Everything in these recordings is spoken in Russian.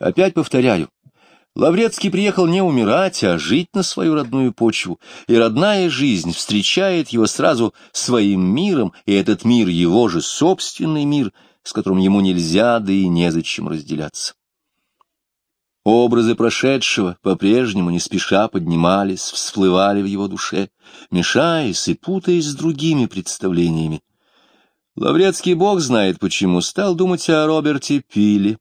Опять повторяю, Лаврецкий приехал не умирать, а жить на свою родную почву, и родная жизнь встречает его сразу своим миром, и этот мир — его же собственный мир, с которым ему нельзя, да и незачем разделяться. Образы прошедшего по-прежнему не спеша поднимались, всплывали в его душе, мешаясь и путаясь с другими представлениями. Лаврецкий бог знает почему стал думать о Роберте Пиле,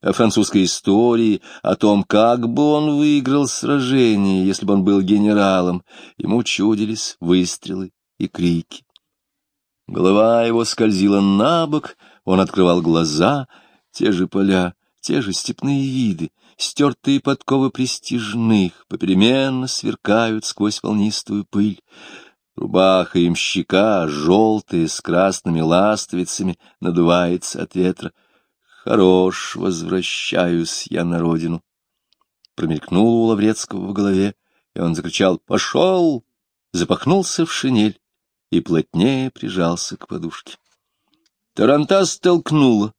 о французской истории, о том, как бы он выиграл сражение, если бы он был генералом. Ему чудились выстрелы и крики. Голова его скользила на бок, он открывал глаза, те же поля, те же степные виды, стертые подковы престижных, попеременно сверкают сквозь волнистую пыль. Рубаха имщика, желтая, с красными ластовицами, надувается от ветра. Хорош, возвращаюсь я на родину. Промелькнуло у Лаврецкого в голове, и он закричал «Пошел!», запахнулся в шинель и плотнее прижался к подушке. Тарантас толкнула.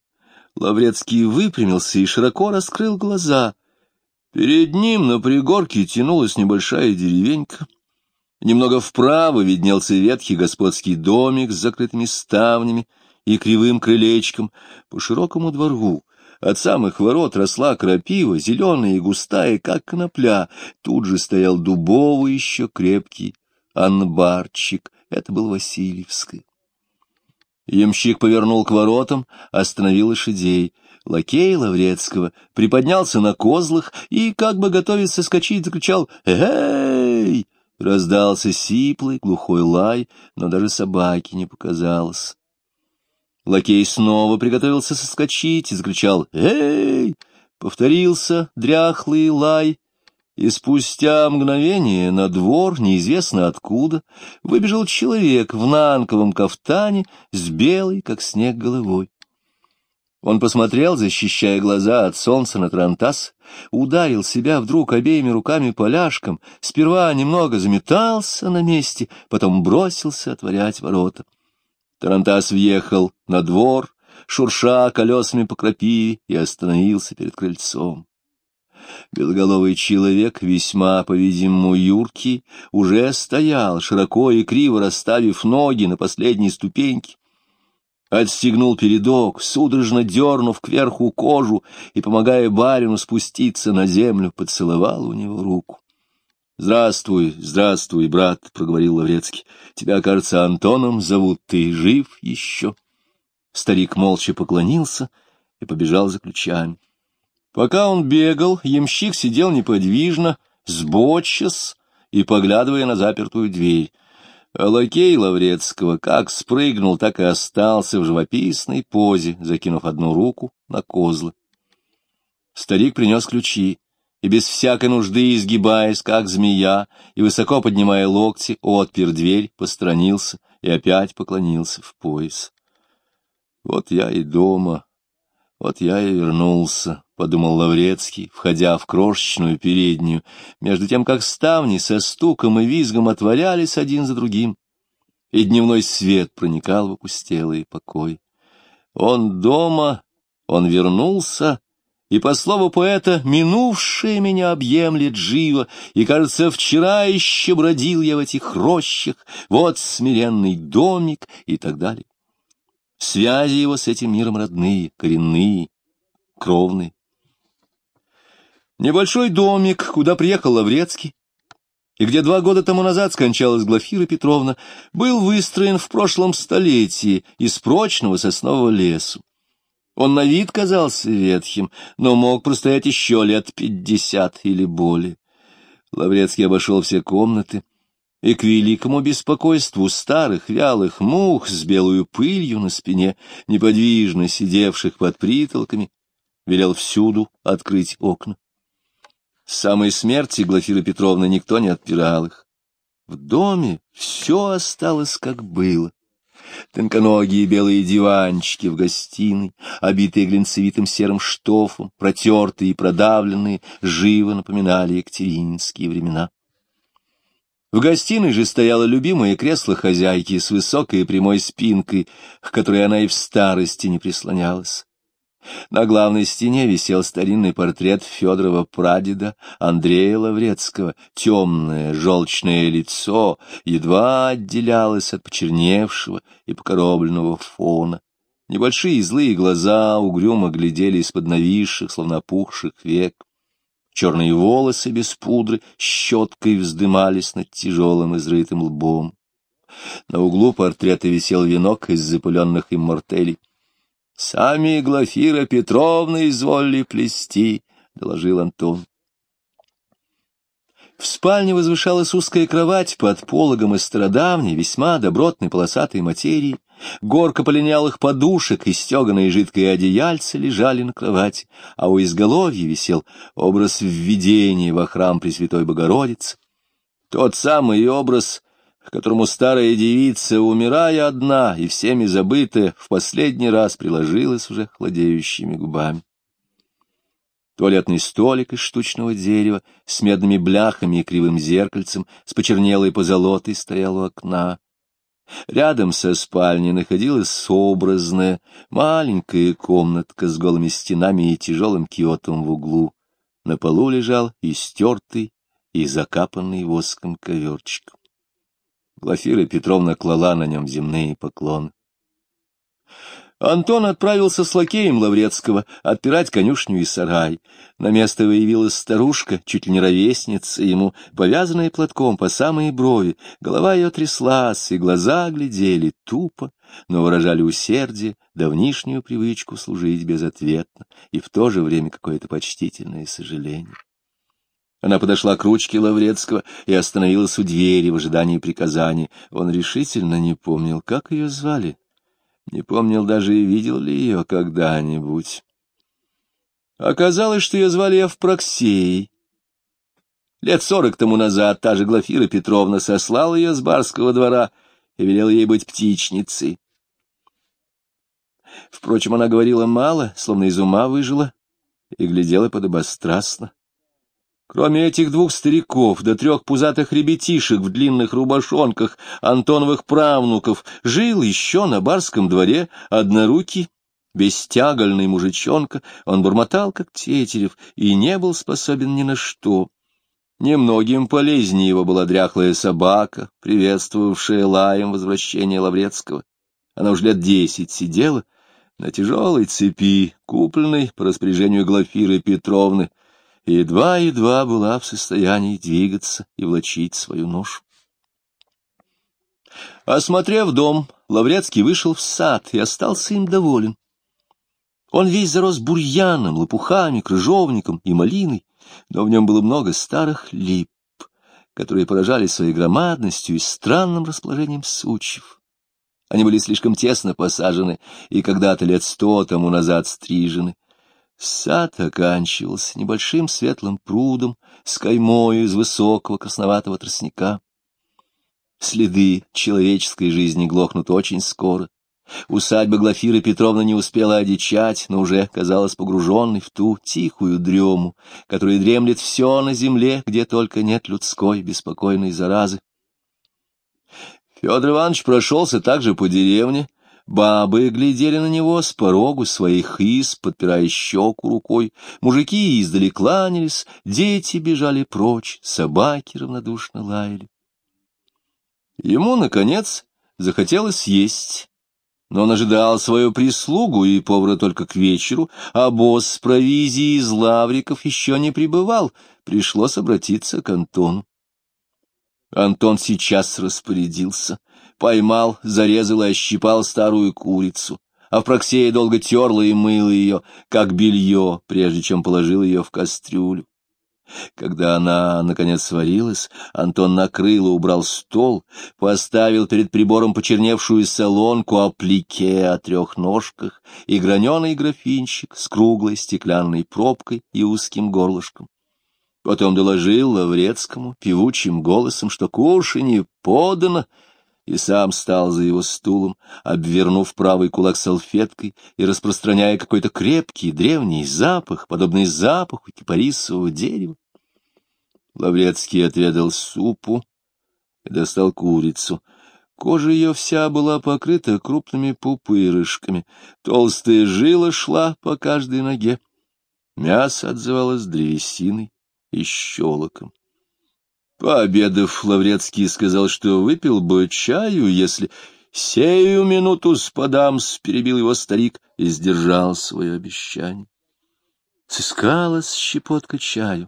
Лаврецкий выпрямился и широко раскрыл глаза. Перед ним на пригорке тянулась небольшая деревенька. Немного вправо виднелся ветхий господский домик с закрытыми ставнями, и кривым крылечком по широкому двору. От самых ворот росла крапива, зеленая и густая, как конопля. Тут же стоял дубовый еще крепкий анбарчик. Это был Васильевский. Ямщик повернул к воротам, остановил лошадей. Лакей Лаврецкого приподнялся на козлах и, как бы готовясь соскочить, закричал «Эй!» Раздался сиплый, глухой лай, но даже собаки не показалось. Лакей снова приготовился соскочить и закричал «Эй!» Повторился дряхлый лай, и спустя мгновение на двор, неизвестно откуда, выбежал человек в нанковом кафтане с белой, как снег, головой. Он посмотрел, защищая глаза от солнца на Трантас, ударил себя вдруг обеими руками поляшком, сперва немного заметался на месте, потом бросился отворять ворота. Тарантас въехал на двор, шурша колесами по крапиве, и остановился перед крыльцом. Белоголовый человек, весьма, по-видимому, юркий, уже стоял, широко и криво расставив ноги на последней ступеньке. Отстегнул передок, судорожно дернув кверху кожу и, помогая барину спуститься на землю, поцеловал у него руку. «Здравствуй, здравствуй, брат», — проговорил Лаврецкий. «Тебя, кажется, Антоном зовут. Ты жив еще?» Старик молча поклонился и побежал за ключами. Пока он бегал, ямщик сидел неподвижно, сбочась и поглядывая на запертую дверь. А лакей Лаврецкого как спрыгнул, так и остался в живописной позе, закинув одну руку на козлы. Старик принес ключи и без всякой нужды изгибаясь, как змея, и высоко поднимая локти, отпер дверь, посторонился и опять поклонился в пояс. Вот я и дома, вот я и вернулся, — подумал Лаврецкий, входя в крошечную переднюю, между тем, как ставни со стуком и визгом отворялись один за другим, и дневной свет проникал в опустелые покой. Он дома, он вернулся, и, по слову поэта, минувшее меня объемлет живо, и, кажется, вчера еще бродил я в этих рощах, вот смиренный домик и так далее. Связи его с этим миром родные, коренные, кровные. Небольшой домик, куда приехал Лаврецкий, и где два года тому назад скончалась Глафира Петровна, был выстроен в прошлом столетии из прочного соснового лесу. Он на вид казался ветхим, но мог простоять еще лет пятьдесят или более. Лаврецкий обошел все комнаты, и к великому беспокойству старых вялых мух с белую пылью на спине, неподвижно сидевших под притолками, велел всюду открыть окна. С самой смерти Глафиры Петровны никто не отпирал их. В доме все осталось, как было. Тонконогие белые диванчики в гостиной, обитые глинцевитым серым штофом, протертые и продавленные, живо напоминали екатерининские времена. В гостиной же стояло любимое кресло хозяйки с высокой и прямой спинкой, к которой она и в старости не прислонялась. На главной стене висел старинный портрет Федорова прадеда Андрея Лаврецкого. Темное, желчное лицо едва отделялось от почерневшего и покоробленного фона. Небольшие злые глаза угрюмо глядели из-под нависших, словно опухших век. Черные волосы без пудры щеткой вздымались над тяжелым изрытым лбом. На углу портрета висел венок из запыленных иммортелей. Сами Глафира Петровна изволили плести, — доложил Антон. В спальне возвышалась узкая кровать под пологом из стародавней, весьма добротной полосатой материи. Горка полинялых подушек и стеганые жидкое одеяльце лежали на кровати, а у изголовья висел образ введения во храм Пресвятой Богородицы. Тот самый образ, к которому старая девица, умирая одна и всеми забытая, в последний раз приложилась уже хладеющими губами. Туалетный столик из штучного дерева с медными бляхами и кривым зеркальцем с почернелой позолотой стоял у окна. Рядом со спальней находилась сообразная маленькая комнатка с голыми стенами и тяжелым киотом в углу. На полу лежал истертый и закапанный воском коверчик. Глафира Петровна клала на нем земные поклоны. Антон отправился с лакеем Лаврецкого отпирать конюшню и сарай. На место выявилась старушка, чуть ли не ровесница ему, повязанная платком по самые брови. Голова ее тряслась, и глаза глядели тупо, но выражали усердие, давнишнюю привычку служить безответно и в то же время какое-то почтительное сожаление. Она подошла к ручке Лаврецкого и остановилась у двери в ожидании приказаний. Он решительно не помнил, как ее звали. Не помнил даже и видел ли ее когда-нибудь. Оказалось, что ее звали Евпроксией. Лет сорок тому назад та же Глафира Петровна сослала ее с барского двора и велела ей быть птичницей. Впрочем, она говорила мало, словно из ума выжила, и глядела подобострастно. Кроме этих двух стариков да трех пузатых ребятишек в длинных рубашонках Антоновых правнуков жил еще на барском дворе однорукий, бестягольный мужичонка, он бормотал, как тетерев, и не был способен ни на что. Немногим полезнее его была дряхлая собака, приветствовавшая лаем возвращение Лаврецкого. Она уж лет десять сидела на тяжелой цепи, купленной по распоряжению Глафиры Петровны, едва-едва была в состоянии двигаться и влачить свою нож. Осмотрев дом, Лаврецкий вышел в сад и остался им доволен. Он весь зарос бурьяном, лопухами, крыжовником и малиной, но в нем было много старых лип, которые поражали своей громадностью и странным расположением сучьев. Они были слишком тесно посажены и когда-то лет сто тому назад стрижены. Сад оканчивался небольшим светлым прудом с каймой из высокого красноватого тростника. Следы человеческой жизни глохнут очень скоро. Усадьба Глафиры Петровна не успела одичать, но уже казалась погруженной в ту тихую дрему, которая дремлет все на земле, где только нет людской беспокойной заразы. Федор Иванович прошелся также по деревне, Бабы глядели на него с порогу своих из, подпирая щеку рукой. Мужики издали кланялись, дети бежали прочь, собаки равнодушно лаяли. Ему, наконец, захотелось есть. Но он ожидал свою прислугу и повара только к вечеру, а босс с провизией из лавриков еще не прибывал. Пришлось обратиться к Антону. Антон сейчас распорядился поймал, зарезал и ощипал старую курицу. А Проксея долго терла и мыла ее, как белье, прежде чем положил ее в кастрюлю. Когда она, наконец, сварилась, Антон накрыл и убрал стол, поставил перед прибором почерневшую солонку о плике о трех ножках и граненый графинчик с круглой стеклянной пробкой и узким горлышком. Потом доложил Лаврецкому певучим голосом, что кушанье подано, и сам стал за его стулом, обвернув правый кулак салфеткой и распространяя какой-то крепкий древний запах, подобный запаху кипарисового дерева. Лаврецкий отведал супу и достал курицу. Кожа ее вся была покрыта крупными пупырышками, толстая жила шла по каждой ноге. Мясо отзывалось древесиной и щелоком. Пообедав, Лаврецкий сказал, что выпил бы чаю, если... «Сею минуту спадамс», — перебил его старик и сдержал свое обещание. Сыскалась щепотка чаю,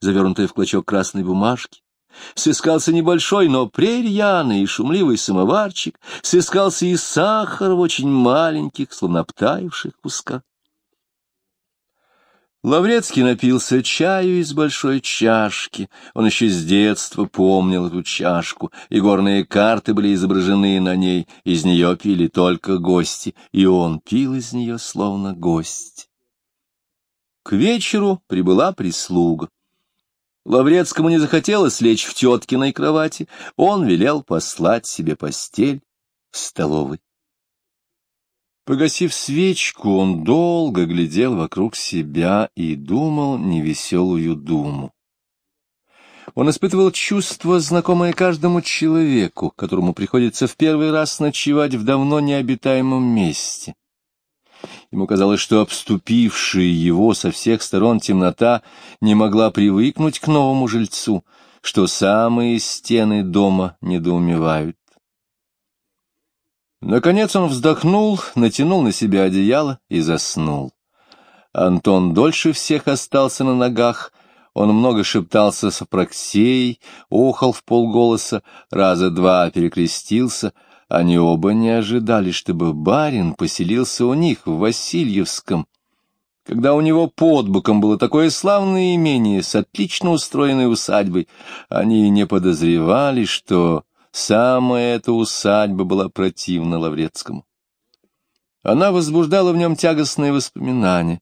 завернутая в клочок красной бумажки. Сыскался небольшой, но прерьяный и шумливый самоварчик, сыскался и сахар в очень маленьких, словно обтаивших кусках. Лаврецкий напился чаю из большой чашки. Он еще с детства помнил эту чашку, и горные карты были изображены на ней. Из нее пили только гости, и он пил из нее словно гость. К вечеру прибыла прислуга. Лаврецкому не захотелось лечь в теткиной кровати, он велел послать себе постель в столовой. Погасив свечку, он долго глядел вокруг себя и думал невеселую думу. Он испытывал чувство, знакомое каждому человеку, которому приходится в первый раз ночевать в давно необитаемом месте. Ему казалось, что обступившая его со всех сторон темнота не могла привыкнуть к новому жильцу, что самые стены дома недоумевают. Наконец он вздохнул, натянул на себя одеяло и заснул. Антон дольше всех остался на ногах, он много шептался с Апраксеей, охал в полголоса, раза два перекрестился. Они оба не ожидали, чтобы барин поселился у них в Васильевском, когда у него под боком было такое славное имение с отлично устроенной усадьбой. Они не подозревали, что Самая эта усадьба была противна Лаврецкому. Она возбуждала в нем тягостные воспоминания.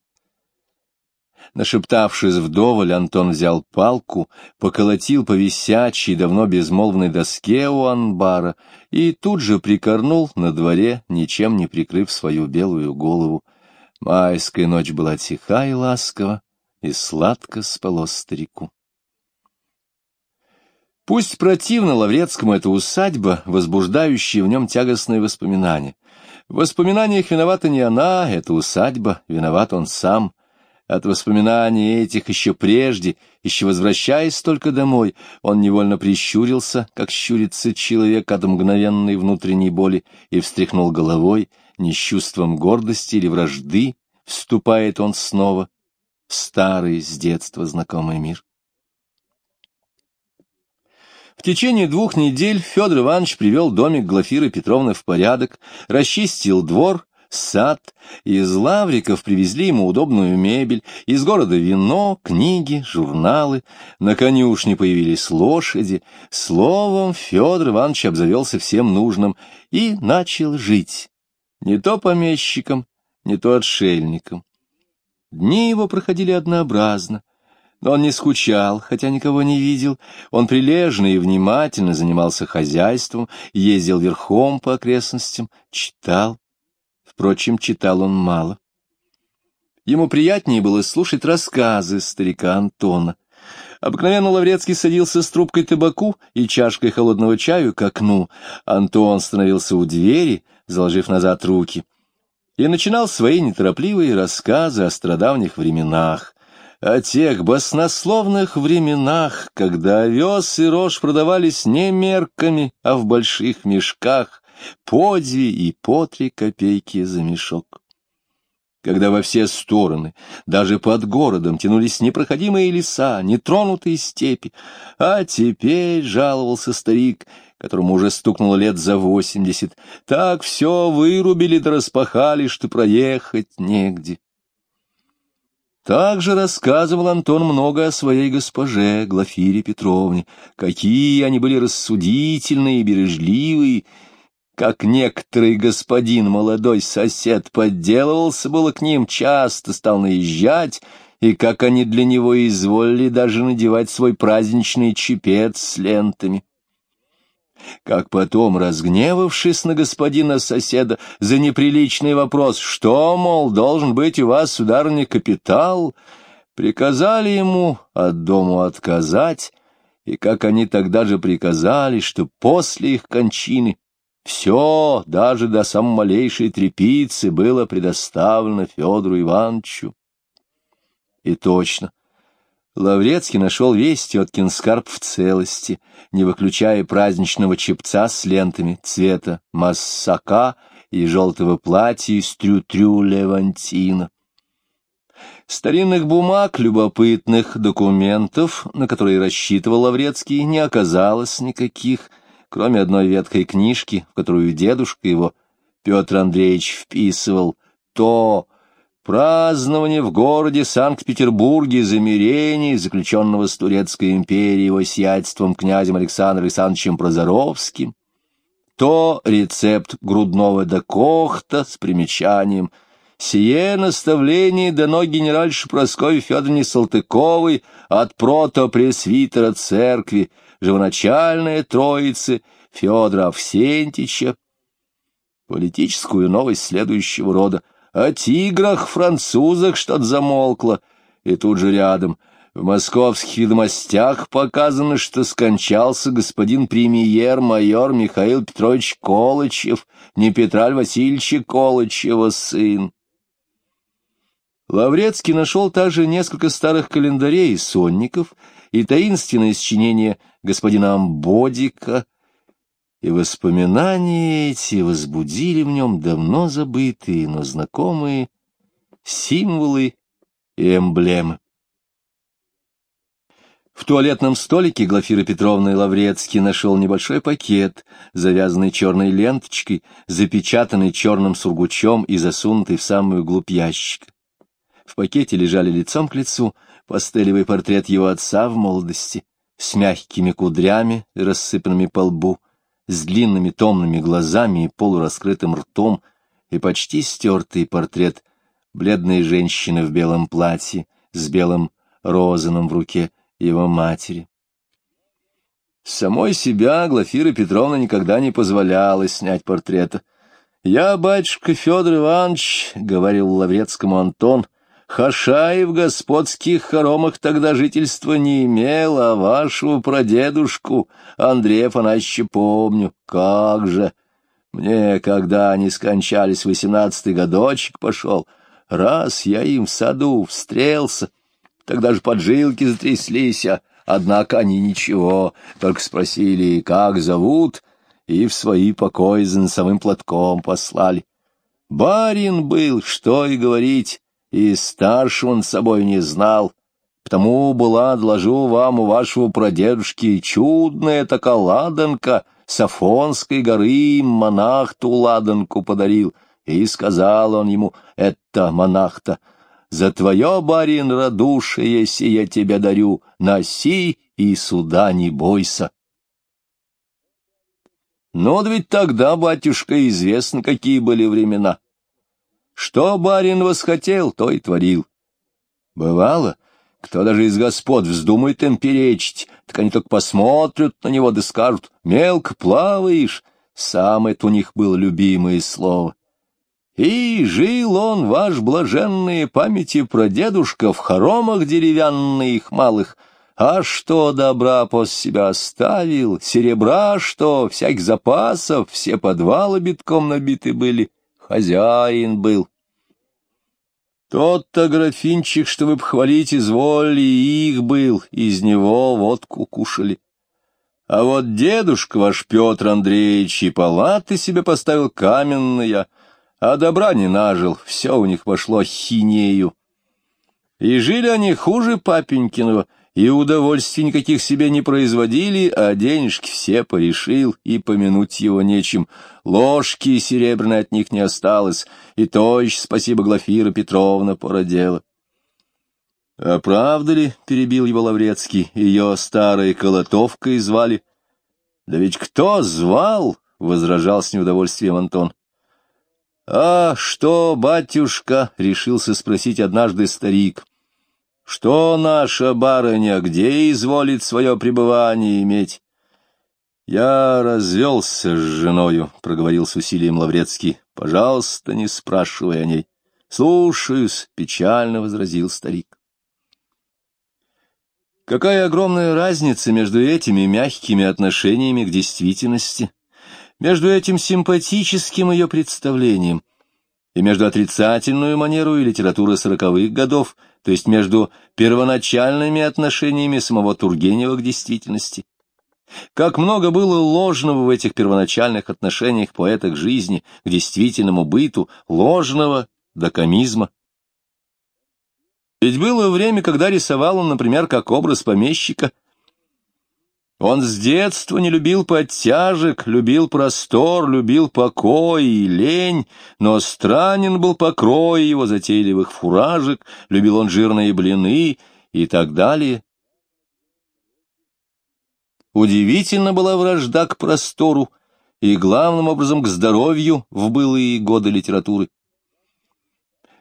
Нашептавшись вдоволь, Антон взял палку, поколотил по висячей, давно безмолвной доске у анбара и тут же прикорнул на дворе, ничем не прикрыв свою белую голову. Майская ночь была тиха и ласкова, и сладко спало старику. Пусть противно Лаврецкому эта усадьба, возбуждающая в нем тягостные воспоминания. В воспоминаниях виновата не она, эта усадьба, виноват он сам. От воспоминаний этих еще прежде, еще возвращаясь только домой, он невольно прищурился, как щурится человек от мгновенной внутренней боли, и встряхнул головой, не с чувством гордости или вражды, вступает он снова в старый с детства знакомый мир. В течение двух недель Федор Иванович привел домик Глафиры Петровны в порядок, расчистил двор, сад, из лавриков привезли ему удобную мебель, из города вино, книги, журналы, на конюшне появились лошади. Словом, Федор Иванович обзавелся всем нужным и начал жить. Не то помещиком, не то отшельником. Дни его проходили однообразно. Но он не скучал, хотя никого не видел. Он прилежно и внимательно занимался хозяйством, ездил верхом по окрестностям, читал. Впрочем, читал он мало. Ему приятнее было слушать рассказы старика Антона. Обыкновенно Лаврецкий садился с трубкой табаку и чашкой холодного чаю к окну. Антон становился у двери, заложив назад руки, и начинал свои неторопливые рассказы о страдавних временах о тех баснословных временах, когда овес и рожь продавались не мерками, а в больших мешках, по две и по три копейки за мешок. Когда во все стороны, даже под городом, тянулись непроходимые леса, нетронутые степи, а теперь жаловался старик, которому уже стукнуло лет за восемьдесят, так все вырубили да распахали, что проехать негде. Также рассказывал Антон много о своей госпоже Глафире Петровне, какие они были рассудительные и бережливые, как некоторый господин молодой сосед подделывался было к ним, часто стал наезжать, и как они для него изволили даже надевать свой праздничный чепец с лентами как потом, разгневавшись на господина соседа за неприличный вопрос, что, мол, должен быть у вас, сударыня, капитал, приказали ему от дому отказать, и как они тогда же приказали, что после их кончины Все, даже до самой малейшей трепицы, было предоставлено Федору Ивановичу. И точно. Лаврецкий нашел весь теткин скарб в целости, не выключая праздничного чепца с лентами цвета массака и желтого платья из трю-трю левантина. Старинных бумаг, любопытных документов, на которые рассчитывал Лаврецкий, не оказалось никаких, кроме одной ветхой книжки, в которую дедушка его, Петр Андреевич, вписывал то празднование в городе Санкт-Петербурге замирений, заключенного с Турецкой империей его сиятельством князем Александром Александровичем Прозоровским, то рецепт грудного докохта с примечанием. «Сие наставление дано генеральше Прасковье Федоровне Салтыковой от протопресвитера церкви, живоначальная троицы Федора Авсентича, политическую новость следующего рода. О тиграх, французах что-то замолкло, и тут же рядом. В московских ведомостях показано, что скончался господин премьер-майор Михаил Петрович Колычев, не Петра Васильевича Колычева сын. Лаврецкий нашел также несколько старых календарей и сонников и таинственное сочинение господина Амбодика, и воспоминания эти возбудили в нем давно забытые, но знакомые символы и эмблемы. В туалетном столике Глафира Петровна и Лаврецкий нашел небольшой пакет, завязанный черной ленточкой, запечатанный черным сургучом и засунутый в самую глубь ящика. В пакете лежали лицом к лицу пастелевый портрет его отца в молодости, с мягкими кудрями, рассыпанными по лбу, с длинными томными глазами и полураскрытым ртом, и почти стертый портрет бледной женщины в белом платье с белым розаном в руке его матери. Самой себя Глафира Петровна никогда не позволяла снять портрета. «Я, батюшка Федор Иванович», — говорил Лаврецкому Антон, Хашаев в господских хоромах тогда жительства не имел, а вашу прадедушку Андрея Афанасьевича помню. Как же! Мне, когда они скончались, восемнадцатый годочек пошел, раз я им в саду встрелся, тогда же поджилки затряслись, а однако они ничего, только спросили, как зовут, и в свои покои за носовым платком послали. Барин был, что и говорить, и старше он собой не знал. Потому была, доложу вам, у вашего прадедушки чудная такая ладанка, с Афонской горы монах-то ладанку подарил, и сказал он ему, это монах-то, за твое, барин, радушие сие тебе дарю, носи и суда не бойся. Но ведь тогда, батюшка, известно, какие были времена. Что барин восхотел, то и творил. Бывало, кто даже из господ вздумает им перечить, так они только посмотрят на него да скажут «мелко плаваешь». Сам это у них было любимое слово. И жил он, ваш блаженные памяти про дедушка, в хоромах деревянных малых, а что добра после себя оставил, серебра что, всяких запасов, все подвалы битком набиты были, хозяин был. Тот-то графинчик, что вы похвалить изволили, их был, из него водку кушали. А вот дедушка ваш Петр Андреевич и палаты себе поставил каменные, а добра не нажил, все у них пошло хинею. И жили они хуже папенькиного, и удовольствий никаких себе не производили, а денежки все порешил, и помянуть его нечем. Ложки серебряной от них не осталось, и то еще, спасибо, Глафира Петровна породела. — А правда ли, — перебил его Лаврецкий, — ее старой колотовкой звали? — Да ведь кто звал? — возражал с неудовольствием Антон. — А что, батюшка? — решился спросить однажды старик. — что наша барыня, где изволит свое пребывание иметь? Я развелся с женою, — проговорил с усилием Лаврецкий. Пожалуйста, не спрашивай о ней. Слушаюсь, — печально возразил старик. Какая огромная разница между этими мягкими отношениями к действительности? Между этим симпатическим ее представлением и между отрицательную манеру и литературы сороковых годов, то есть между первоначальными отношениями самого Тургенева к действительности. Как много было ложного в этих первоначальных отношениях поэта к жизни, к действительному быту, ложного до комизма. Ведь было время, когда рисовал он, например, как образ помещика – он с детства не любил подтяжек, любил простор, любил покой и лень, но странен был покрой его затейливых фуражек, любил он жирные блины и так далее. Удивительно была вражда к простору и, главным образом, к здоровью в былые годы литературы.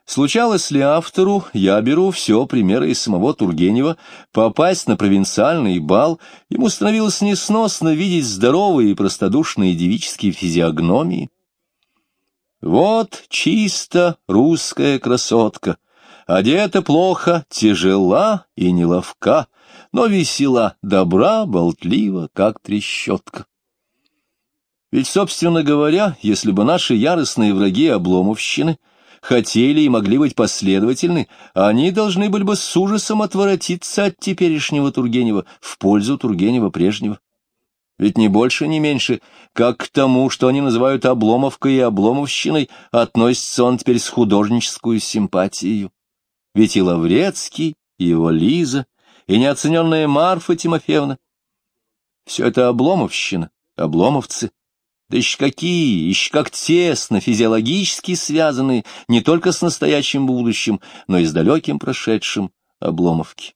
Случалось ли автору, я беру все примеры из самого Тургенева, попасть на провинциальный бал, ему становилось несносно видеть здоровые и простодушные девические физиогномии. Вот чисто русская красотка, одета плохо, тяжела и неловка, но весела, добра, болтлива, как трещотка. Ведь, собственно говоря, если бы наши яростные враги Обломовщины — хотели и могли быть последовательны, они должны были бы с ужасом отворотиться от теперешнего Тургенева в пользу Тургенева прежнего. Ведь ни больше, ни меньше, как к тому, что они называют Обломовкой и Обломовщиной, относится он теперь с художнической симпатией. Ведь и Лаврецкий, и его Лиза, и неоцененная Марфа Тимофеевна — все это Обломовщина, обломовцы — да еще какие, еще как тесно, физиологически связанные не только с настоящим будущим, но и с далеким прошедшим Обломовки.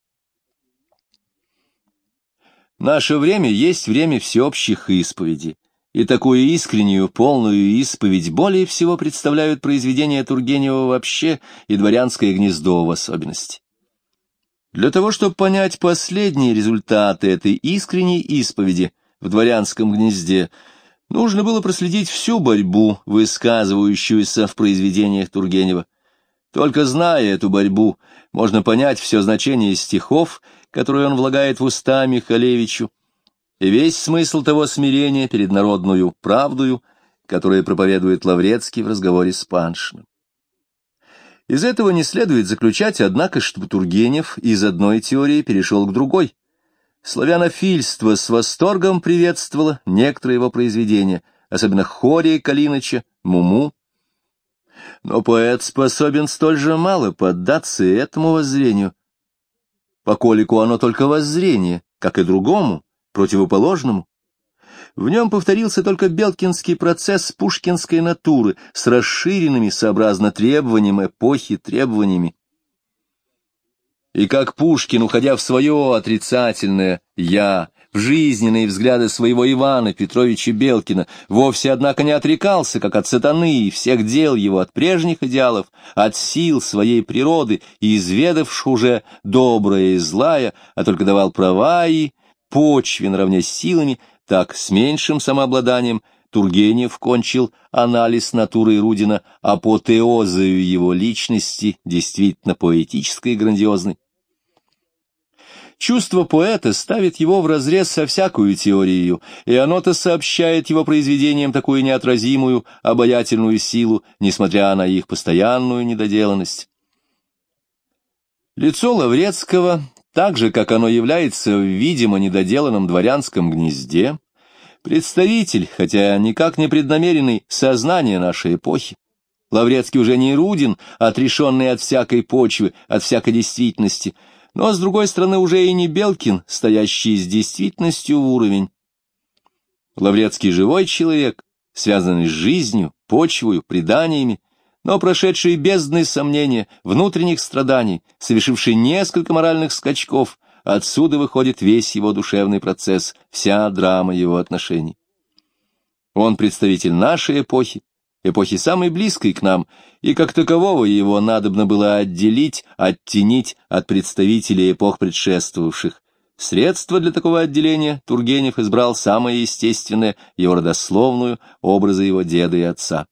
Наше время есть время всеобщих исповедей, и такую искреннюю, полную исповедь более всего представляют произведения Тургенева вообще и «Дворянское гнездо» в особенности. Для того, чтобы понять последние результаты этой искренней исповеди в «Дворянском гнезде», Нужно было проследить всю борьбу, высказывающуюся в произведениях Тургенева. Только зная эту борьбу, можно понять все значение стихов, которые он влагает в уста Михалевичу, и весь смысл того смирения перед народную правдою, которое проповедует Лаврецкий в разговоре с Паншиным. Из этого не следует заключать, однако, что Тургенев из одной теории перешел к другой, Славянофильство с восторгом приветствовало некоторые его произведения, особенно Хория Калиныча, Муму. Но поэт способен столь же мало поддаться этому воззрению, поколику оно только воззрение, как и другому, противоположному. В нем повторился только белкинский процесс пушкинской натуры с расширенными, сообразно требованиям эпохи, требованиями. И как Пушкин, уходя в свое отрицательное «я», в жизненные взгляды своего Ивана Петровича Белкина, вовсе, однако, не отрекался, как от сатаны и всех дел его, от прежних идеалов, от сил своей природы, и изведавших уже доброе и злая, а только давал права и почве наравне с силами, так с меньшим самообладанием Тургенев кончил анализ натуры Рудина апотеозою его личности, действительно поэтической и грандиозной. Чувство поэта ставит его в разрез со всякую теорию, и оно-то сообщает его произведениям такую неотразимую, обаятельную силу, несмотря на их постоянную недоделанность. Лицо Лаврецкого, так же, как оно является в видимо недоделанном дворянском гнезде, представитель, хотя никак не преднамеренный, сознания нашей эпохи. Лаврецкий уже не Рудин, отрешенный от всякой почвы, от всякой действительности, но, с другой стороны, уже и не Белкин, стоящий с действительностью в уровень. Лаврецкий живой человек, связанный с жизнью, почвою, преданиями, но прошедший бездны сомнения, внутренних страданий, совершивший несколько моральных скачков, отсюда выходит весь его душевный процесс, вся драма его отношений. Он представитель нашей эпохи, эпохи самой близкой к нам, и как такового его надобно было отделить, оттенить от представителей эпох предшествовавших. Средство для такого отделения Тургенев избрал самое естественное, его родословную, образы его деда и отца.